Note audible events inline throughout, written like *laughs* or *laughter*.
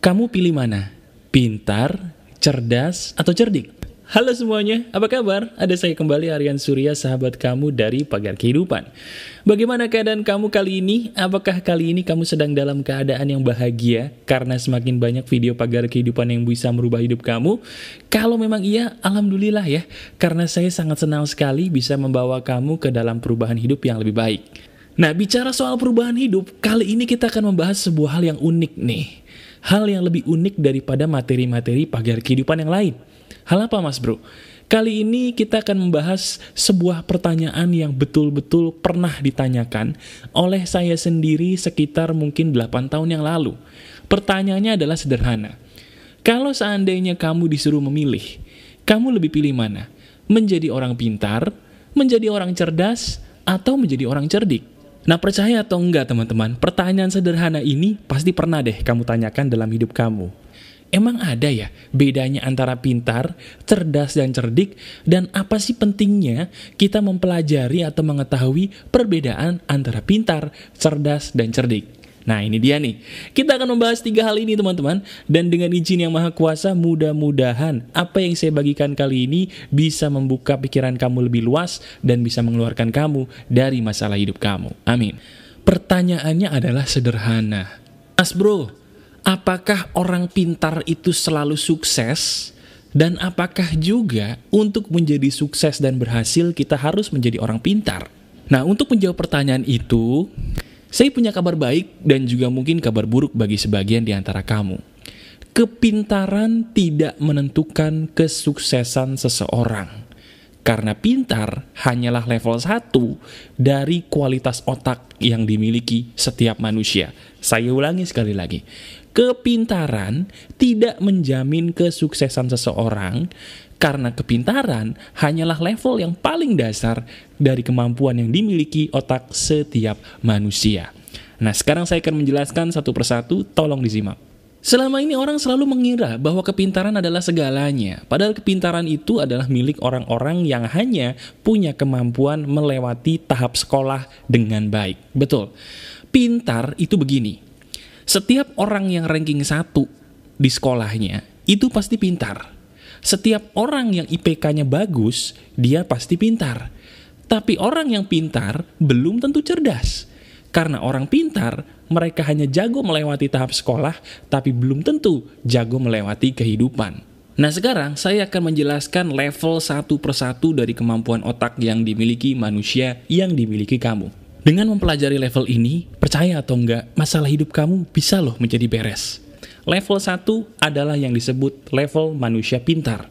Kamu pilih mana? Pintar, cerdas, atau cerdik? Halo semuanya, apa kabar? Ada saya kembali Aryan Surya, sahabat kamu dari Pagar Kehidupan. Bagaimana keadaan kamu kali ini? Apakah kali ini kamu sedang dalam keadaan yang bahagia? Karena semakin banyak video Pagar Kehidupan yang bisa merubah hidup kamu? Kalau memang iya, Alhamdulillah ya. Karena saya sangat senang sekali bisa membawa kamu ke dalam perubahan hidup yang lebih baik. Nah, bicara soal perubahan hidup, kali ini kita akan membahas sebuah hal yang unik nih. Hal yang lebih unik daripada materi-materi pagar kehidupan yang lain. Hal apa mas bro? Kali ini kita akan membahas sebuah pertanyaan yang betul-betul pernah ditanyakan oleh saya sendiri sekitar mungkin 8 tahun yang lalu. Pertanyaannya adalah sederhana. Kalau seandainya kamu disuruh memilih, kamu lebih pilih mana? Menjadi orang pintar, menjadi orang cerdas, atau menjadi orang cerdik? Nah percaya atau enggak teman-teman, pertanyaan sederhana ini pasti pernah deh kamu tanyakan dalam hidup kamu. Emang ada ya bedanya antara pintar, cerdas, dan cerdik? Dan apa sih pentingnya kita mempelajari atau mengetahui perbedaan antara pintar, cerdas, dan cerdik? Nah ini dia nih, kita akan membahas tiga hal ini teman-teman. Dan dengan izin yang maha kuasa mudah-mudahan apa yang saya bagikan kali ini bisa membuka pikiran kamu lebih luas Dan bisa mengeluarkan kamu dari masalah hidup kamu. Amin. Pertanyaannya adalah sederhana. Mas bro, apakah orang pintar itu selalu sukses? Dan apakah juga untuk menjadi sukses dan berhasil kita harus menjadi orang pintar? Nah, untuk menjawab pertanyaan itu, saya punya kabar baik dan juga mungkin kabar buruk bagi sebagian di antara kamu. Kepintaran tidak menentukan kesuksesan seseorang. Karena pintar hanyalah level 1 dari kualitas otak yang dimiliki setiap manusia. Saya ulangi sekali lagi kepintaran tidak menjamin kesuksesan seseorang karena kepintaran hanyalah level yang paling dasar dari kemampuan yang dimiliki otak setiap manusia. Nah, sekarang saya akan menjelaskan satu persatu, tolong disimak. Selama ini orang selalu mengira bahwa kepintaran adalah segalanya, padahal kepintaran itu adalah milik orang-orang yang hanya punya kemampuan melewati tahap sekolah dengan baik. Betul, pintar itu begini, setiap orang yang ranking satu di sekolahnya, itu pasti pintar. Setiap orang yang IPK-nya bagus, dia pasti pintar. Tapi orang yang pintar belum tentu cerdas. Karena orang pintar, mereka hanya jago melewati tahap sekolah, tapi belum tentu jago melewati kehidupan. Nah sekarang saya akan menjelaskan level satu persatu dari kemampuan otak yang dimiliki manusia yang dimiliki kamu. Dengan mempelajari level ini, percaya atau enggak, masalah hidup kamu bisa loh menjadi beres. Level 1 adalah yang disebut level manusia pintar.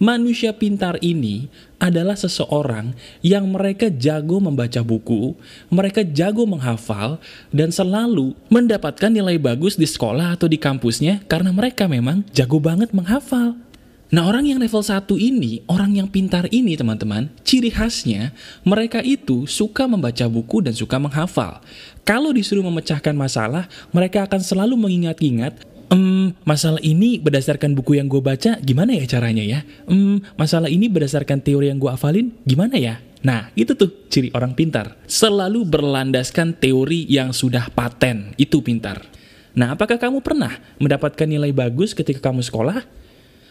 Manusia pintar ini adalah seseorang yang mereka jago membaca buku, mereka jago menghafal, dan selalu mendapatkan nilai bagus di sekolah atau di kampusnya karena mereka memang jago banget menghafal. Nah orang yang level 1 ini, orang yang pintar ini teman-teman, ciri khasnya mereka itu suka membaca buku dan suka menghafal. Kalau disuruh memecahkan masalah, mereka akan selalu mengingat-ingat Um, masalah ini berdasarkan buku yang gue baca, gimana ya caranya ya? Um, masalah ini berdasarkan teori yang gue hafalin, gimana ya? Nah, itu tuh ciri orang pintar. Selalu berlandaskan teori yang sudah paten, itu pintar. Nah, apakah kamu pernah mendapatkan nilai bagus ketika kamu sekolah?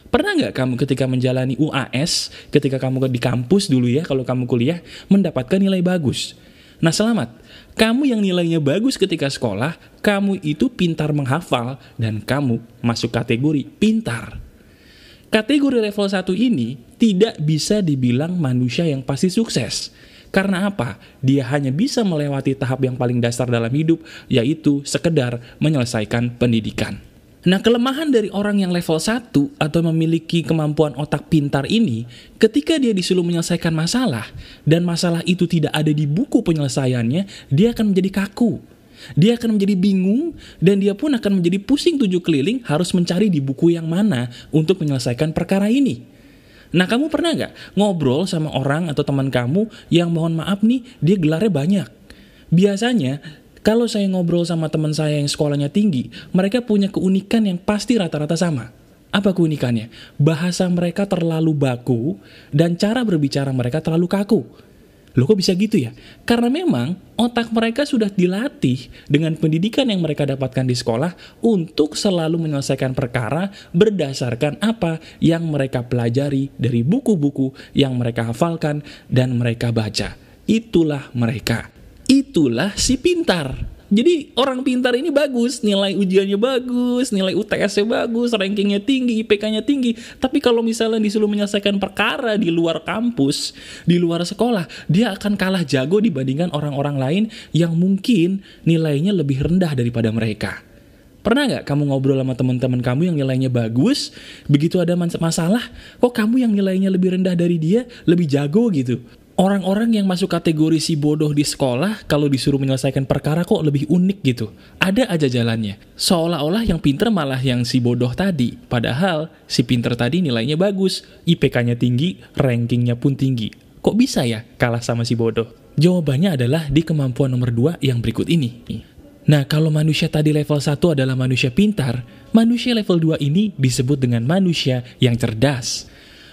Pernah nggak kamu ketika menjalani UAS, ketika kamu di kampus dulu ya, kalau kamu kuliah, mendapatkan nilai bagus? Nah selamat, kamu yang nilainya bagus ketika sekolah, kamu itu pintar menghafal, dan kamu masuk kategori pintar. Kategori level 1 ini tidak bisa dibilang manusia yang pasti sukses. Karena apa? Dia hanya bisa melewati tahap yang paling dasar dalam hidup, yaitu sekedar menyelesaikan pendidikan. Nah, kelemahan dari orang yang level 1 atau memiliki kemampuan otak pintar ini, ketika dia disuruh menyelesaikan masalah, dan masalah itu tidak ada di buku penyelesaiannya, dia akan menjadi kaku. Dia akan menjadi bingung, dan dia pun akan menjadi pusing tujuh keliling harus mencari di buku yang mana untuk menyelesaikan perkara ini. Nah, kamu pernah nggak ngobrol sama orang atau teman kamu yang mohon maaf nih, dia gelarnya banyak. Biasanya kalau saya ngobrol sama teman saya yang sekolahnya tinggi, mereka punya keunikan yang pasti rata-rata sama. Apa keunikannya? Bahasa mereka terlalu baku dan cara berbicara mereka terlalu kaku. Loh kok bisa gitu ya? Karena memang otak mereka sudah dilatih dengan pendidikan yang mereka dapatkan di sekolah untuk selalu menyelesaikan perkara berdasarkan apa yang mereka pelajari dari buku-buku yang mereka hafalkan dan mereka baca. Itulah mereka. Itulah si pintar. Jadi orang pintar ini bagus, nilai ujiannya bagus, nilai UTS-nya bagus, rankingnya tinggi, IPK-nya tinggi. Tapi kalau misalnya disuruh menyelesaikan perkara di luar kampus, di luar sekolah, dia akan kalah jago dibandingkan orang-orang lain yang mungkin nilainya lebih rendah daripada mereka. Pernah nggak kamu ngobrol sama teman-teman kamu yang nilainya bagus, begitu ada masalah, kok kamu yang nilainya lebih rendah dari dia, lebih jago gitu? Orang-orang yang masuk kategori si bodoh di sekolah kalau disuruh menyelesaikan perkara kok lebih unik gitu. Ada aja jalannya. Seolah-olah yang pinter malah yang si bodoh tadi. Padahal si pinter tadi nilainya bagus, IPK-nya tinggi, rankingnya pun tinggi. Kok bisa ya kalah sama si bodoh? Jawabannya adalah di kemampuan nomor 2 yang berikut ini. Nah, kalau manusia tadi level 1 adalah manusia pintar, manusia level 2 ini disebut dengan manusia yang cerdas.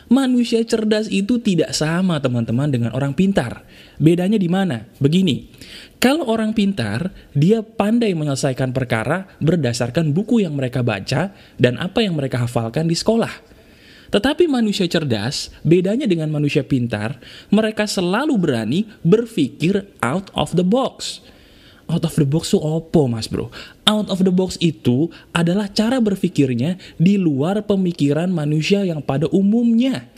Manusia cerdas itu tidak sama teman-teman dengan orang pintar. Bedanya di mana? Begini, kalau orang pintar, dia pandai menyelesaikan perkara berdasarkan buku yang mereka baca dan apa yang mereka hafalkan di sekolah. Tetapi manusia cerdas, bedanya dengan manusia pintar, mereka selalu berani berpikir out of the box. Out of the box itu opo mas bro? Out of the box itu adalah cara berpikirnya di luar pemikiran manusia yang pada umumnya.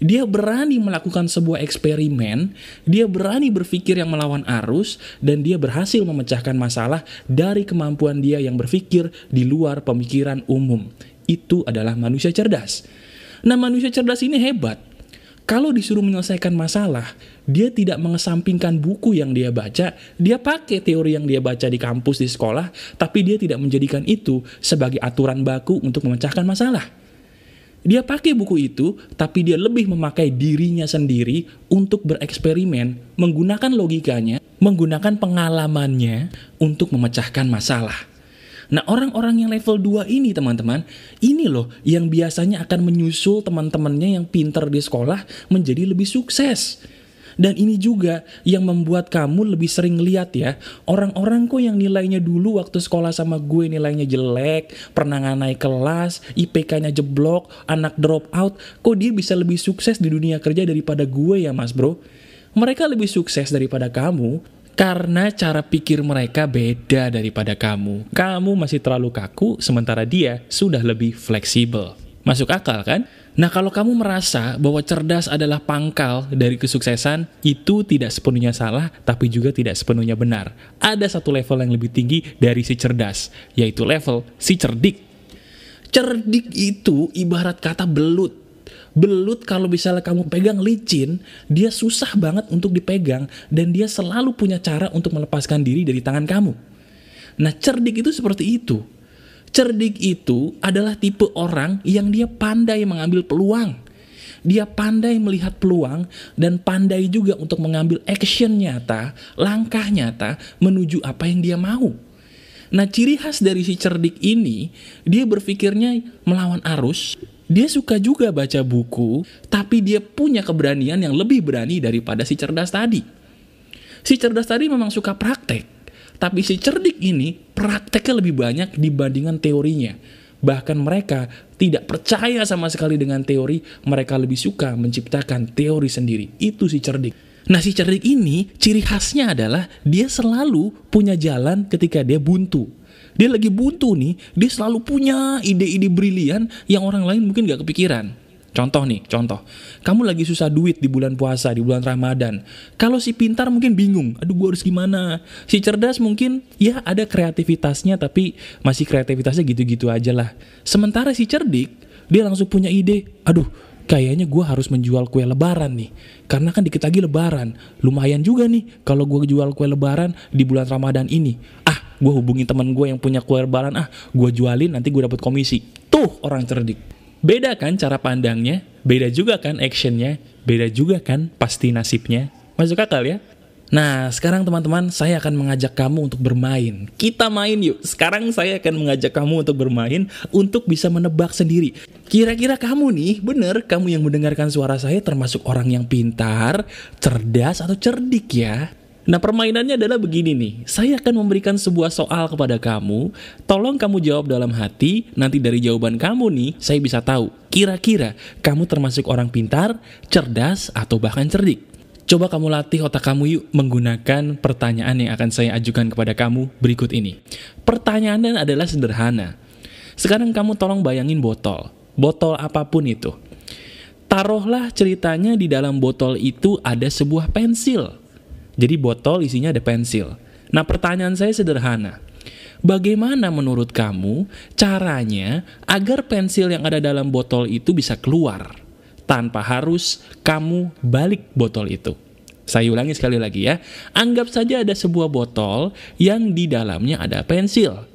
Dia berani melakukan sebuah eksperimen, dia berani berpikir yang melawan arus, dan dia berhasil memecahkan masalah dari kemampuan dia yang berpikir di luar pemikiran umum. Itu adalah manusia cerdas. Nah manusia cerdas ini hebat. Kalau disuruh menyelesaikan masalah, dia tidak mengesampingkan buku yang dia baca, dia pakai teori yang dia baca di kampus, di sekolah, tapi dia tidak menjadikan itu sebagai aturan baku untuk memecahkan masalah. Dia pakai buku itu, tapi dia lebih memakai dirinya sendiri untuk bereksperimen, menggunakan logikanya, menggunakan pengalamannya untuk memecahkan masalah. Nah orang-orang yang level 2 ini teman-teman, ini loh yang biasanya akan menyusul teman-temannya yang pinter di sekolah menjadi lebih sukses. Dan ini juga yang membuat kamu lebih sering lihat ya, orang-orang kok yang nilainya dulu waktu sekolah sama gue nilainya jelek, pernah nggak naik kelas, IPK-nya jeblok, anak drop out, kok dia bisa lebih sukses di dunia kerja daripada gue ya mas bro? Mereka lebih sukses daripada kamu karena cara pikir mereka beda daripada kamu. Kamu masih terlalu kaku, sementara dia sudah lebih fleksibel. Masuk akal kan? Nah kalau kamu merasa bahwa cerdas adalah pangkal dari kesuksesan, itu tidak sepenuhnya salah, tapi juga tidak sepenuhnya benar. Ada satu level yang lebih tinggi dari si cerdas, yaitu level si cerdik. Cerdik itu ibarat kata belut belut kalau misalnya kamu pegang licin, dia susah banget untuk dipegang dan dia selalu punya cara untuk melepaskan diri dari tangan kamu. Nah, cerdik itu seperti itu. Cerdik itu adalah tipe orang yang dia pandai mengambil peluang. Dia pandai melihat peluang dan pandai juga untuk mengambil action nyata, langkah nyata menuju apa yang dia mau. Nah, ciri khas dari si cerdik ini, dia berpikirnya melawan arus, dia suka juga baca buku, tapi dia punya keberanian yang lebih berani daripada si cerdas tadi. Si cerdas tadi memang suka praktek, tapi si cerdik ini prakteknya lebih banyak dibandingkan teorinya. Bahkan mereka tidak percaya sama sekali dengan teori, mereka lebih suka menciptakan teori sendiri. Itu si cerdik. Nah si cerdik ini ciri khasnya adalah dia selalu punya jalan ketika dia buntu. Dia lagi buntu nih, dia selalu punya ide-ide brilian yang orang lain mungkin gak kepikiran. Contoh nih, contoh. Kamu lagi susah duit di bulan puasa, di bulan Ramadan. Kalau si pintar mungkin bingung, aduh gue harus gimana. Si cerdas mungkin, ya ada kreativitasnya, tapi masih kreativitasnya gitu-gitu aja lah. Sementara si cerdik, dia langsung punya ide, aduh kayaknya gue harus menjual kue lebaran nih. Karena kan dikit lagi lebaran. Lumayan juga nih kalau gue jual kue lebaran di bulan Ramadan ini. Ah, gue hubungi teman gue yang punya kue lebaran ah gue jualin nanti gue dapat komisi tuh orang cerdik beda kan cara pandangnya beda juga kan actionnya beda juga kan pasti nasibnya masuk akal ya Nah, sekarang teman-teman, saya akan mengajak kamu untuk bermain. Kita main yuk. Sekarang saya akan mengajak kamu untuk bermain untuk bisa menebak sendiri. Kira-kira kamu nih, bener kamu yang mendengarkan suara saya termasuk orang yang pintar, cerdas, atau cerdik ya? Nah permainannya adalah begini nih, saya akan memberikan sebuah soal kepada kamu, tolong kamu jawab dalam hati, nanti dari jawaban kamu nih, saya bisa tahu, kira-kira kamu termasuk orang pintar, cerdas, atau bahkan cerdik. Coba kamu latih otak kamu yuk menggunakan pertanyaan yang akan saya ajukan kepada kamu berikut ini. Pertanyaannya adalah sederhana. Sekarang kamu tolong bayangin botol. Botol apa pun itu. Taruhlah ceritanya di dalam botol itu ada sebuah pensil. Jadi botol isinya ada pensil. Nah pertanyaan saya sederhana. Bagaimana menurut kamu caranya agar pensil yang ada dalam botol itu bisa keluar? tanpa harus kamu balik botol itu. Saya ulangi sekali lagi ya. Anggap saja ada sebuah botol yang di dalamnya ada pensil.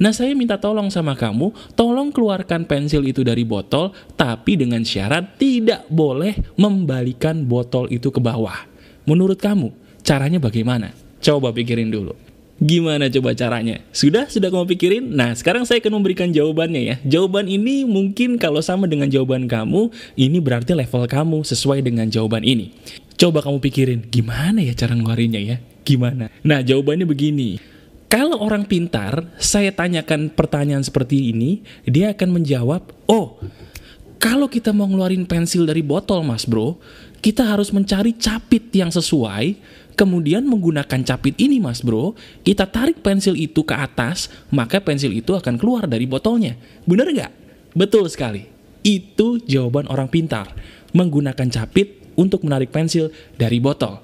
Nah, saya minta tolong sama kamu, tolong keluarkan pensil itu dari botol, tapi dengan syarat tidak boleh membalikan botol itu ke bawah. Menurut kamu, caranya bagaimana? Coba pikirin dulu. Gimana coba caranya? Sudah? Sudah kamu pikirin? Nah, sekarang saya akan memberikan jawabannya ya. Jawaban ini mungkin kalau sama dengan jawaban kamu, ini berarti level kamu sesuai dengan jawaban ini. Coba kamu pikirin, gimana ya cara ngeluarinnya ya? Gimana? Nah, jawabannya begini. Kalau orang pintar, saya tanyakan pertanyaan seperti ini, dia akan menjawab, oh, kalau kita mau ngeluarin pensil dari botol mas bro, kita harus mencari capit yang sesuai, kemudian menggunakan capit ini mas bro, kita tarik pensil itu ke atas, maka pensil itu akan keluar dari botolnya. Bener nggak? Betul sekali. Itu jawaban orang pintar. Menggunakan capit untuk menarik pensil dari botol.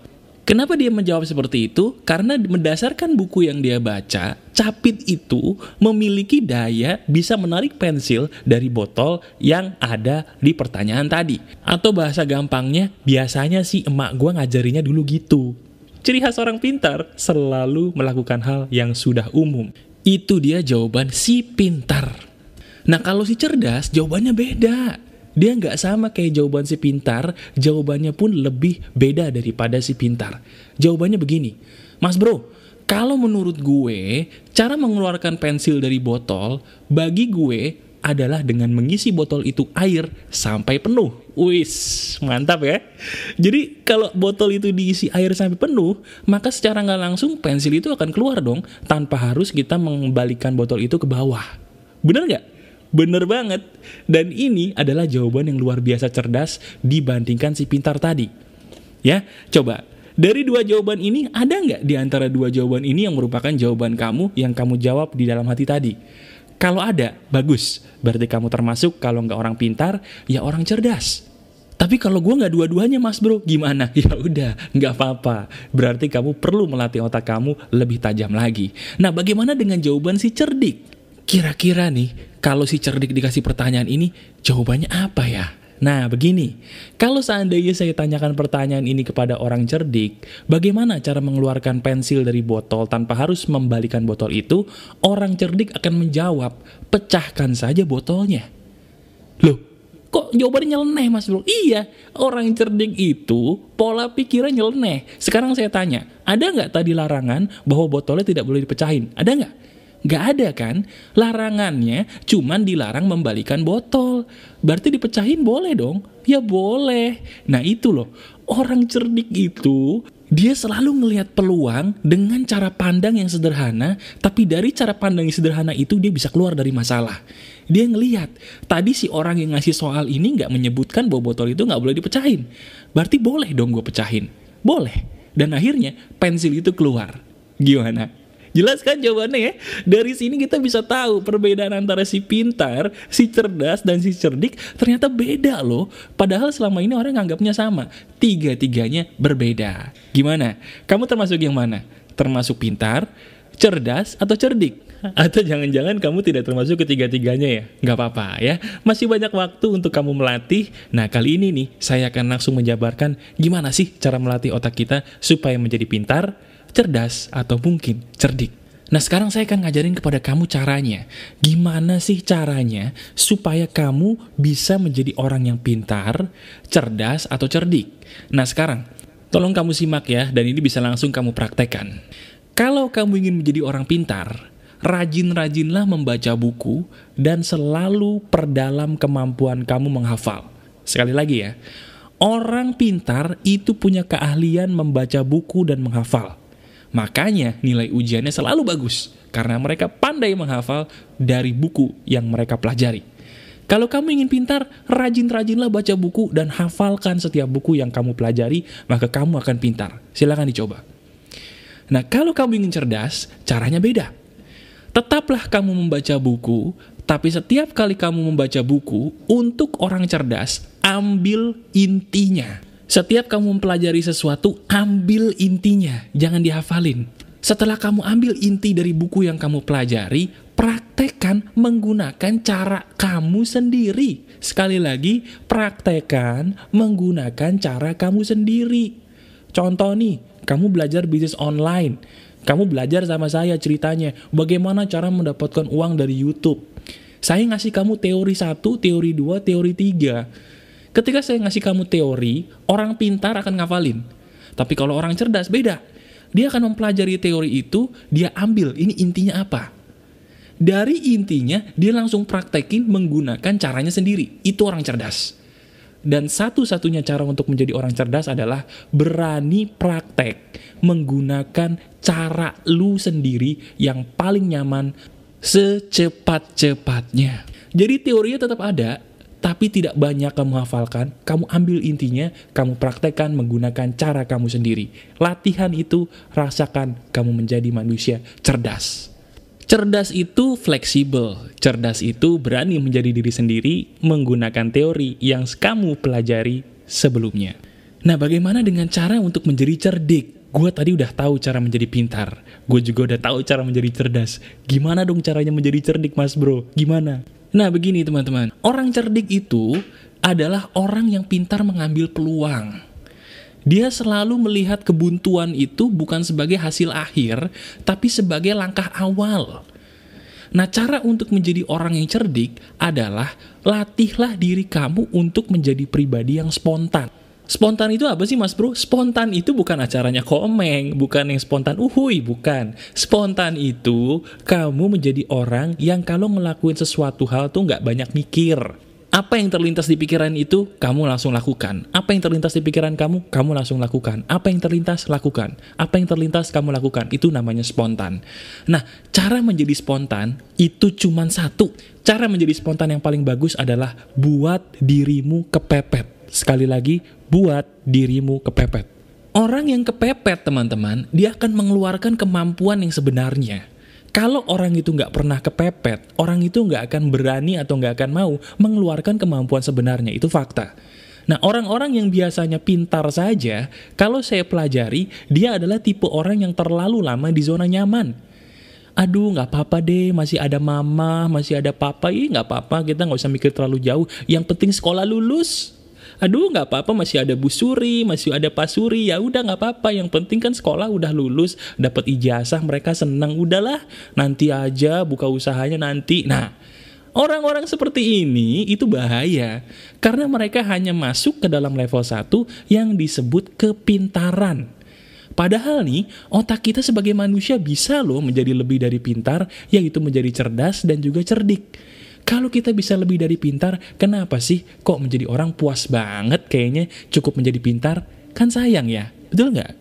Kenapa dia menjawab seperti itu? Karena berdasarkan buku yang dia baca, capit itu memiliki daya bisa menarik pensil dari botol yang ada di pertanyaan tadi. Atau bahasa gampangnya, biasanya sih emak gue ngajarinya dulu gitu. Ciri khas orang pintar selalu melakukan hal yang sudah umum. Itu dia jawaban si pintar. Nah kalau si cerdas, jawabannya beda. Dia nggak sama kayak jawaban si pintar, jawabannya pun lebih beda daripada si pintar. Jawabannya begini, Mas bro, kalau menurut gue, cara mengeluarkan pensil dari botol, bagi gue adalah dengan mengisi botol itu air sampai penuh. Wis, mantap ya. Jadi kalau botol itu diisi air sampai penuh, maka secara nggak langsung pensil itu akan keluar dong, tanpa harus kita mengembalikan botol itu ke bawah. Bener nggak? Bener banget. Dan ini adalah jawaban yang luar biasa cerdas dibandingkan si pintar tadi. Ya, coba. Dari dua jawaban ini, ada nggak di antara dua jawaban ini yang merupakan jawaban kamu yang kamu jawab di dalam hati tadi? Kalau ada, bagus. Berarti kamu termasuk kalau nggak orang pintar, ya orang cerdas. Tapi kalau gue nggak dua-duanya mas bro, gimana? *laughs* Ya udah, nggak apa-apa. Berarti kamu perlu melatih otak kamu lebih tajam lagi. Nah, bagaimana dengan jawaban si cerdik? Kira-kira nih, kalau si cerdik dikasih pertanyaan ini, jawabannya apa ya? Nah, begini, kalau seandainya saya tanyakan pertanyaan ini kepada orang cerdik, bagaimana cara mengeluarkan pensil dari botol tanpa harus membalikan botol itu? Orang cerdik akan menjawab, pecahkan saja botolnya. Loh, kok jawabannya nyeleneh mas bro? Iya, orang cerdik itu pola pikiran nyeleneh. Sekarang saya tanya, ada nggak tadi larangan bahwa botolnya tidak boleh dipecahin? Ada nggak? Gak ada kan? Larangannya cuman dilarang membalikan botol. Berarti dipecahin boleh dong? Ya boleh. Nah itu loh, orang cerdik itu dia selalu ngelihat peluang dengan cara pandang yang sederhana, tapi dari cara pandang yang sederhana itu dia bisa keluar dari masalah. Dia ngelihat, tadi si orang yang ngasih soal ini nggak menyebutkan bahwa botol itu nggak boleh dipecahin. Berarti boleh dong gue pecahin. Boleh. Dan akhirnya pensil itu keluar. Gimana? Jelas kan jawabannya ya? Dari sini kita bisa tahu perbedaan antara si pintar, si cerdas, dan si cerdik ternyata beda loh. Padahal selama ini orang nganggapnya sama. Tiga-tiganya berbeda. Gimana? Kamu termasuk yang mana? Termasuk pintar, cerdas, atau cerdik? *laughs* Atau jangan-jangan kamu tidak termasuk ketiga-tiganya ya? Gak apa-apa ya. Masih banyak waktu untuk kamu melatih. Nah kali ini nih, saya akan langsung menjabarkan gimana sih cara melatih otak kita supaya menjadi pintar, cerdas, atau mungkin cerdik. Nah sekarang saya akan ngajarin kepada kamu caranya. Gimana sih caranya supaya kamu bisa menjadi orang yang pintar, cerdas, atau cerdik? Nah sekarang, Tolong kamu simak ya, dan ini bisa langsung kamu praktekkan. Kalau kamu ingin menjadi orang pintar, rajin-rajinlah membaca buku dan selalu perdalam kemampuan kamu menghafal. Sekali lagi ya, orang pintar itu punya keahlian membaca buku dan menghafal. Makanya nilai ujiannya selalu bagus, karena mereka pandai menghafal dari buku yang mereka pelajari. Kalau kamu ingin pintar, rajin-rajinlah baca buku dan hafalkan setiap buku yang kamu pelajari, maka kamu akan pintar. Silahkan dicoba. Nah, kalau kamu ingin cerdas, caranya beda. Tetaplah kamu membaca buku, tapi setiap kali kamu membaca buku, untuk orang cerdas, ambil intinya. Setiap kamu mempelajari sesuatu, ambil intinya, jangan dihafalin. Setelah kamu ambil inti dari buku yang kamu pelajari, praktekkan menggunakan cara kamu sendiri. Sekali lagi, praktekkan menggunakan cara kamu sendiri. Contoh nih, kamu belajar bisnis online. Kamu belajar sama saya ceritanya, bagaimana cara mendapatkan uang dari YouTube. Saya ngasih kamu teori 1, teori 2, teori 3. Ketika saya ngasih kamu teori, orang pintar akan ngafalin. Tapi kalau orang cerdas, beda. Dia akan mempelajari teori itu, dia ambil, ini intinya apa. Dari intinya, dia langsung praktekin menggunakan caranya sendiri. Itu orang cerdas. Dan satu-satunya cara untuk menjadi orang cerdas adalah berani praktek menggunakan cara lu sendiri yang paling nyaman secepat-cepatnya. Jadi teorinya tetap ada, tapi tidak banyak kamu hafalkan, kamu ambil intinya, kamu praktekkan menggunakan cara kamu sendiri. Latihan itu rasakan kamu menjadi manusia cerdas. Cerdas itu fleksibel, cerdas itu berani menjadi diri sendiri menggunakan teori yang kamu pelajari sebelumnya. Nah, bagaimana dengan cara untuk menjadi cerdik? Gue tadi udah tahu cara menjadi pintar, gue juga udah tahu cara menjadi cerdas. Gimana dong caranya menjadi cerdik, mas bro? Gimana? Nah, begini teman-teman, orang cerdik itu adalah orang yang pintar mengambil peluang. Dia selalu melihat kebuntuan itu bukan sebagai hasil akhir, tapi sebagai langkah awal. Nah, cara untuk menjadi orang yang cerdik adalah latihlah diri kamu untuk menjadi pribadi yang spontan. Spontan itu apa sih mas bro? Spontan itu bukan acaranya komeng, bukan yang spontan uhui, bukan. Spontan itu kamu menjadi orang yang kalau ngelakuin sesuatu hal tuh nggak banyak mikir. Apa yang terlintas di pikiran itu, kamu langsung lakukan. Apa yang terlintas di pikiran kamu, kamu langsung lakukan. Apa yang terlintas, lakukan. Apa yang terlintas, kamu lakukan. Itu namanya spontan. Nah, cara menjadi spontan itu cuma satu. Cara menjadi spontan yang paling bagus adalah buat dirimu kepepet. Sekali lagi, buat dirimu kepepet. Orang yang kepepet, teman-teman, dia akan mengeluarkan kemampuan yang sebenarnya. Kalau orang itu nggak pernah kepepet, orang itu nggak akan berani atau nggak akan mau mengeluarkan kemampuan sebenarnya. Itu fakta. Nah, orang-orang yang biasanya pintar saja, kalau saya pelajari, dia adalah tipe orang yang terlalu lama di zona nyaman. Aduh, nggak apa-apa deh, masih ada mama, masih ada papa, ih nggak apa-apa, kita nggak usah mikir terlalu jauh. Yang penting sekolah lulus aduh nggak apa-apa masih ada Bu Suri, masih ada Pak Suri, ya udah nggak apa-apa. Yang penting kan sekolah udah lulus, dapat ijazah, mereka senang. Udahlah, nanti aja buka usahanya nanti. Nah, Orang-orang seperti ini itu bahaya karena mereka hanya masuk ke dalam level 1 yang disebut kepintaran. Padahal nih, otak kita sebagai manusia bisa loh menjadi lebih dari pintar, yaitu menjadi cerdas dan juga cerdik. Kalau kita bisa lebih dari pintar, kenapa sih kok menjadi orang puas banget kayaknya cukup menjadi pintar? Kan sayang ya, betul nggak?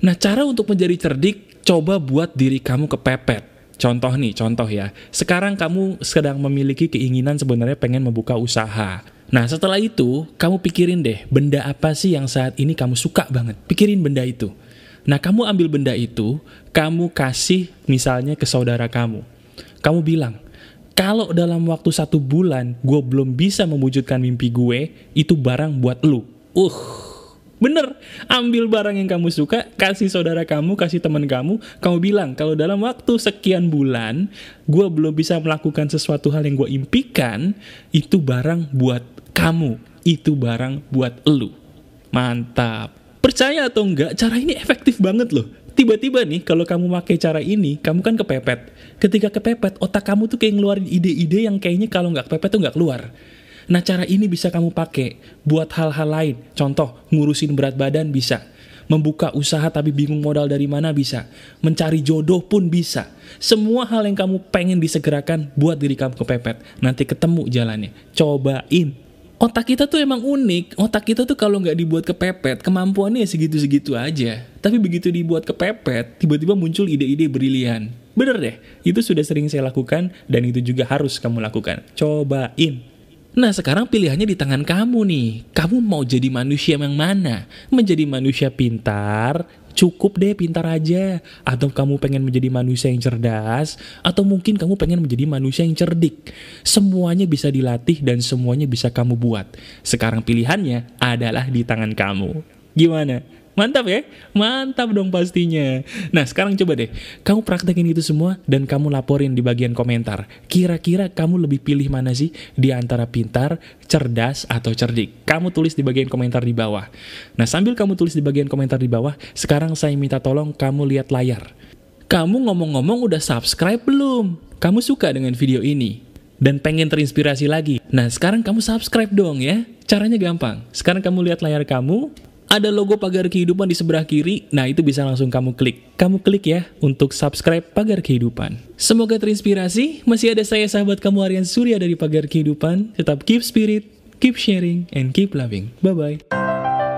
Nah, cara untuk menjadi cerdik, coba buat diri kamu kepepet. Contoh nih, contoh ya. Sekarang kamu sedang memiliki keinginan sebenarnya pengen membuka usaha. Nah, setelah itu, kamu pikirin deh, benda apa sih yang saat ini kamu suka banget? Pikirin benda itu. Nah, kamu ambil benda itu, kamu kasih misalnya ke saudara kamu. Kamu bilang, kalau dalam waktu satu bulan gue belum bisa mewujudkan mimpi gue, itu barang buat lu. Uh, bener. Ambil barang yang kamu suka, kasih saudara kamu, kasih teman kamu, kamu bilang kalau dalam waktu sekian bulan gue belum bisa melakukan sesuatu hal yang gue impikan, itu barang buat kamu, itu barang buat lu. Mantap. Percaya atau enggak, cara ini efektif banget loh tiba-tiba nih kalau kamu pakai cara ini, kamu kan kepepet. Ketika kepepet, otak kamu tuh kayak ngeluarin ide-ide yang kayaknya kalau nggak kepepet tuh nggak keluar. Nah cara ini bisa kamu pakai buat hal-hal lain. Contoh, ngurusin berat badan bisa. Membuka usaha tapi bingung modal dari mana bisa. Mencari jodoh pun bisa. Semua hal yang kamu pengen disegerakan buat diri kamu kepepet. Nanti ketemu jalannya. Cobain. Otak kita tuh emang unik. Otak kita tuh kalau nggak dibuat kepepet, kemampuannya ya segitu-segitu aja. Tapi begitu dibuat kepepet, tiba-tiba muncul ide-ide brilian. Bener deh, itu sudah sering saya lakukan dan itu juga harus kamu lakukan. Cobain. Nah sekarang pilihannya di tangan kamu nih. Kamu mau jadi manusia yang mana? Menjadi manusia pintar, cukup deh pintar aja. Atau kamu pengen menjadi manusia yang cerdas, atau mungkin kamu pengen menjadi manusia yang cerdik. Semuanya bisa dilatih dan semuanya bisa kamu buat. Sekarang pilihannya adalah di tangan kamu. Gimana? Mantap ya? Mantap dong pastinya. Nah sekarang coba deh, kamu praktekin itu semua dan kamu laporin di bagian komentar. Kira-kira kamu lebih pilih mana sih di antara pintar, cerdas, atau cerdik? Kamu tulis di bagian komentar di bawah. Nah sambil kamu tulis di bagian komentar di bawah, sekarang saya minta tolong kamu lihat layar. Kamu ngomong-ngomong udah subscribe belum? Kamu suka dengan video ini? dan pengen terinspirasi lagi. Nah, sekarang kamu subscribe dong ya. Caranya gampang. Sekarang kamu lihat layar kamu, ada logo pagar kehidupan di sebelah kiri, nah itu bisa langsung kamu klik. Kamu klik ya untuk subscribe pagar kehidupan. Semoga terinspirasi, masih ada saya sahabat kamu Aryan Surya dari pagar kehidupan. Tetap keep spirit, keep sharing, and keep loving. Bye-bye.